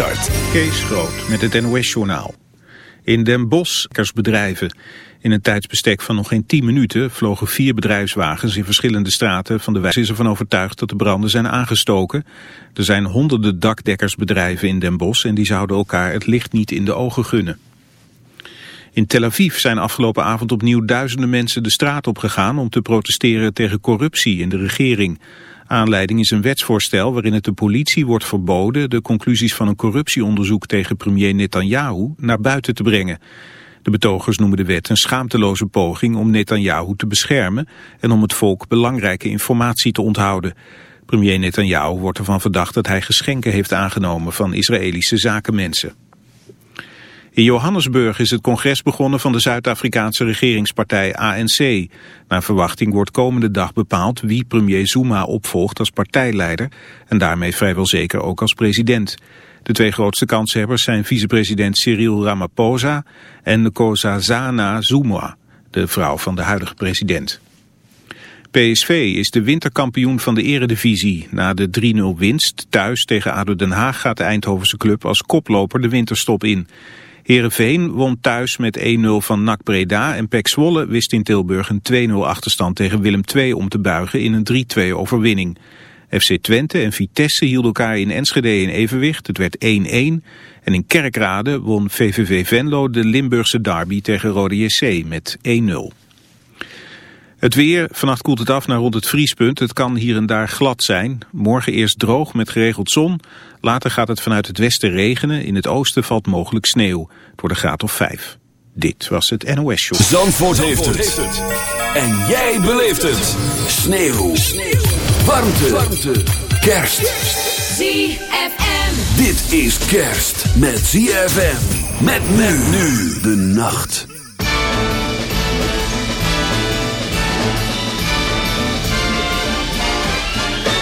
start. Kees Groot met het NOS-journaal. In Den Bosch, bedrijven. In een tijdsbestek van nog geen 10 minuten vlogen vier bedrijfswagens in verschillende straten van de wijk. is ervan overtuigd dat de branden zijn aangestoken. Er zijn honderden dakdekkersbedrijven in Den Bosch en die zouden elkaar het licht niet in de ogen gunnen. In Tel Aviv zijn afgelopen avond opnieuw duizenden mensen de straat opgegaan om te protesteren tegen corruptie in de regering. Aanleiding is een wetsvoorstel waarin het de politie wordt verboden de conclusies van een corruptieonderzoek tegen premier Netanyahu naar buiten te brengen. De betogers noemen de wet een schaamteloze poging om Netanyahu te beschermen en om het volk belangrijke informatie te onthouden. Premier Netanyahu wordt ervan verdacht dat hij geschenken heeft aangenomen van Israëlische zakenmensen. In Johannesburg is het congres begonnen van de Zuid-Afrikaanse regeringspartij ANC. Naar verwachting wordt komende dag bepaald wie premier Zuma opvolgt als partijleider en daarmee vrijwel zeker ook als president. De twee grootste kanshebbers zijn vicepresident Cyril Ramaphosa en Nkosazana Zuma, de vrouw van de huidige president. PSV is de winterkampioen van de eredivisie. Na de 3-0 winst thuis tegen ADO Den Haag gaat de Eindhovense club als koploper de winterstop in. Heerenveen won thuis met 1-0 van NAC Breda en Pek Zwolle wist in Tilburg een 2-0 achterstand tegen Willem II om te buigen in een 3-2 overwinning. FC Twente en Vitesse hielden elkaar in Enschede in evenwicht. Het werd 1-1. En in Kerkrade won VVV Venlo de Limburgse derby tegen Rode JC met 1-0. Het weer, vannacht koelt het af naar rond het vriespunt. Het kan hier en daar glad zijn. Morgen eerst droog met geregeld zon. Later gaat het vanuit het westen regenen. In het oosten valt mogelijk sneeuw. Het wordt een graad of 5. Dit was het NOS Show. Zandvoort, heeft, het. En jij beleeft het. Sneeuw. sneeuw. Warmte. Warmte. Kerst. ZFM. Dit is kerst met ZFM. Met men nu de nacht.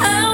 I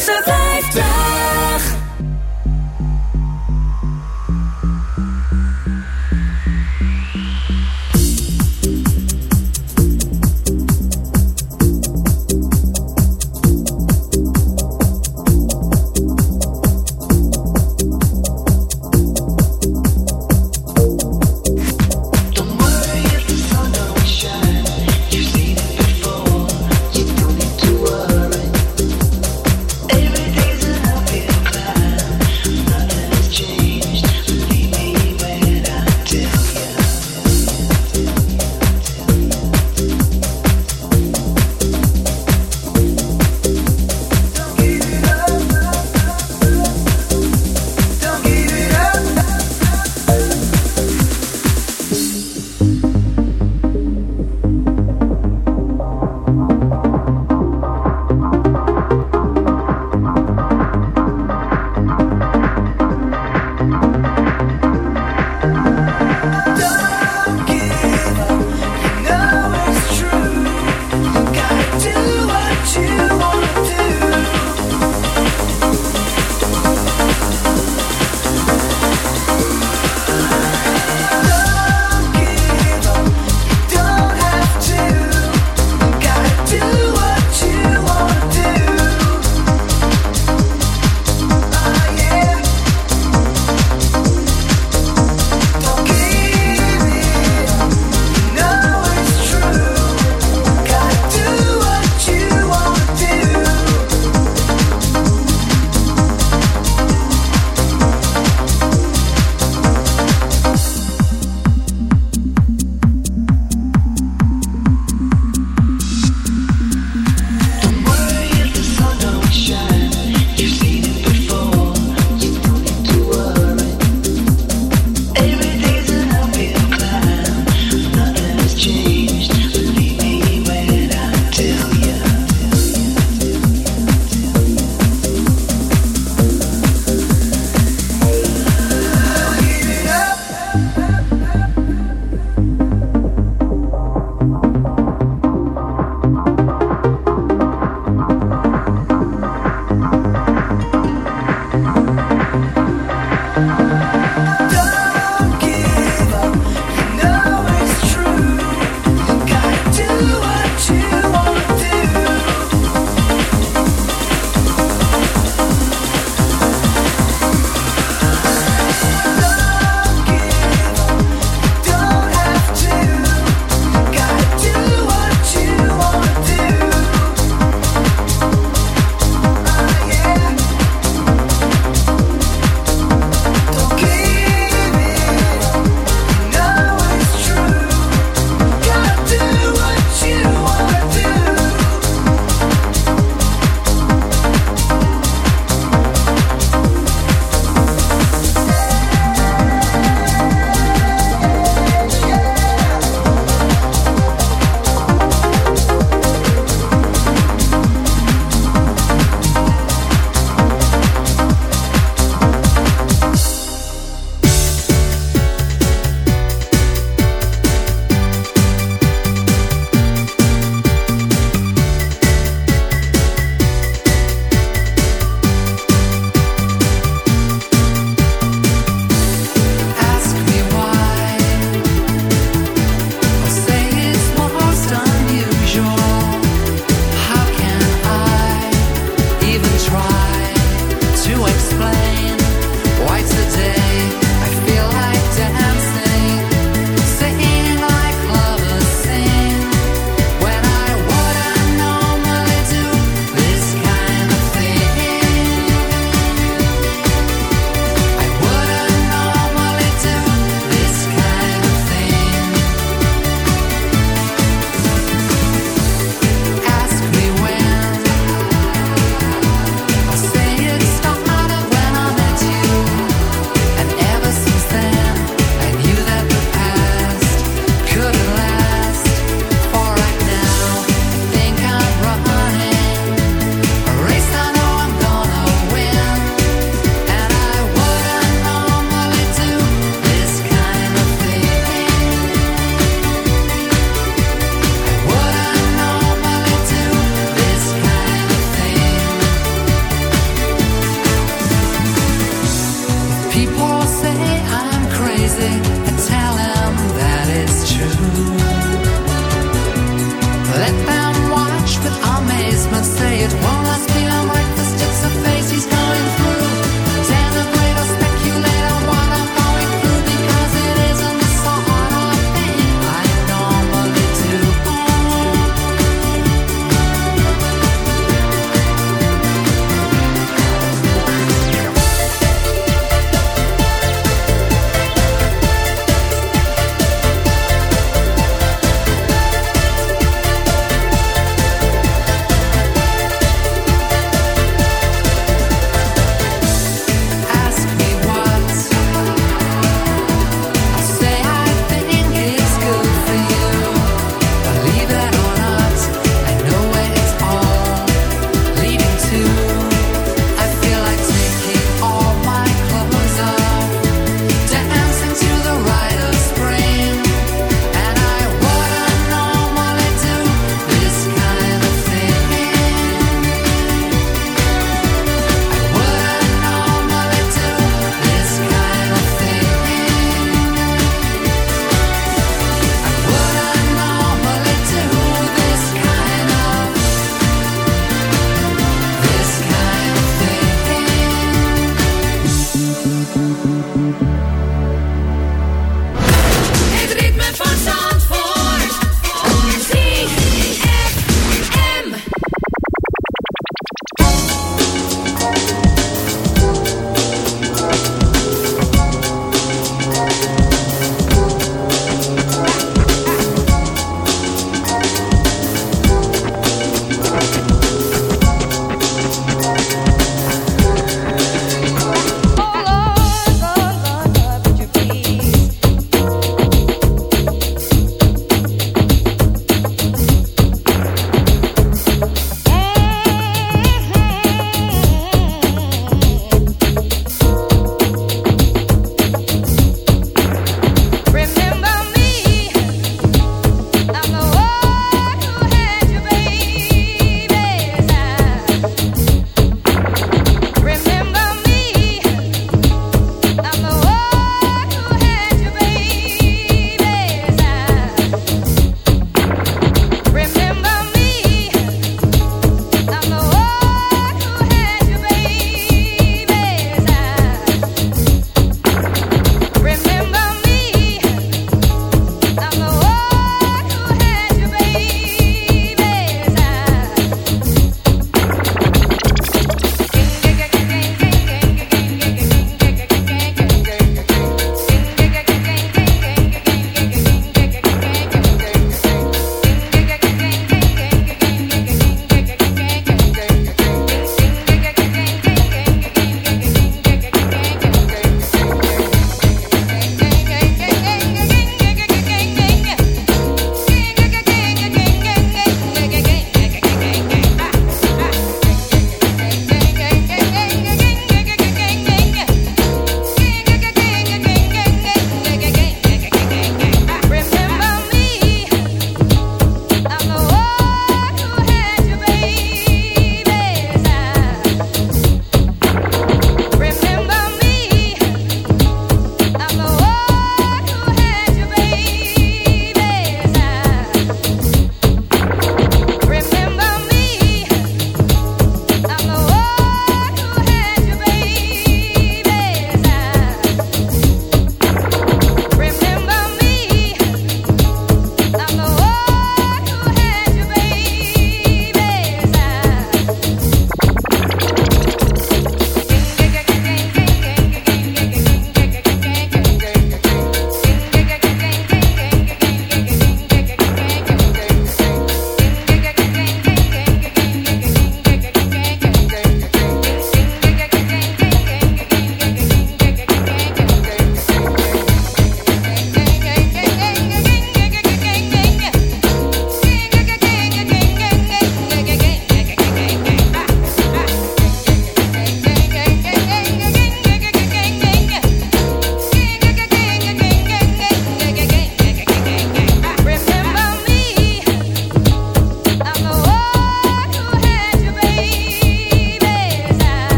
Winterse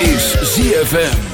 is ZFM.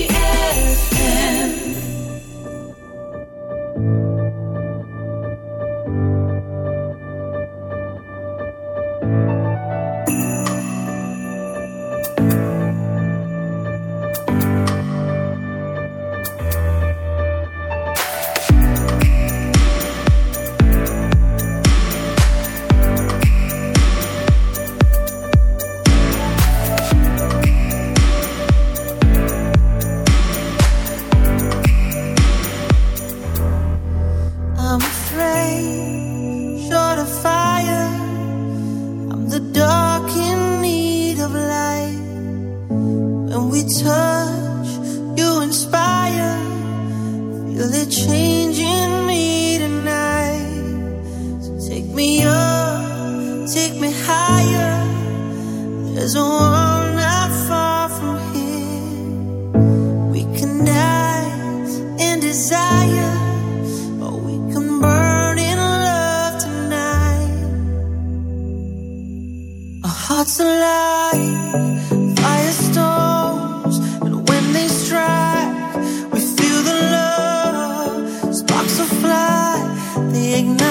night.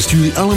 ZFM wenst jullie allemaal...